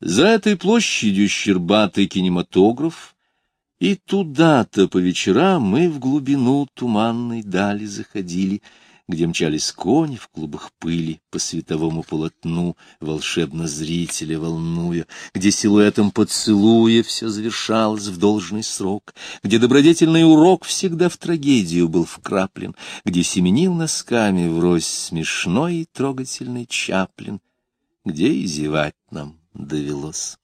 За этой площадью щербатый кинематограф, и туда-то по вечерам мы в глубину туманной дали заходили, где мчались кони в клубах пыли по световому полотну, волшебно зрителя волнуя, где силуэтом поцелуя все завершалось в должный срок, где добродетельный урок всегда в трагедию был вкраплен, где семенил носками врозь смешной и трогательный Чаплин, где и зевать нам довелось.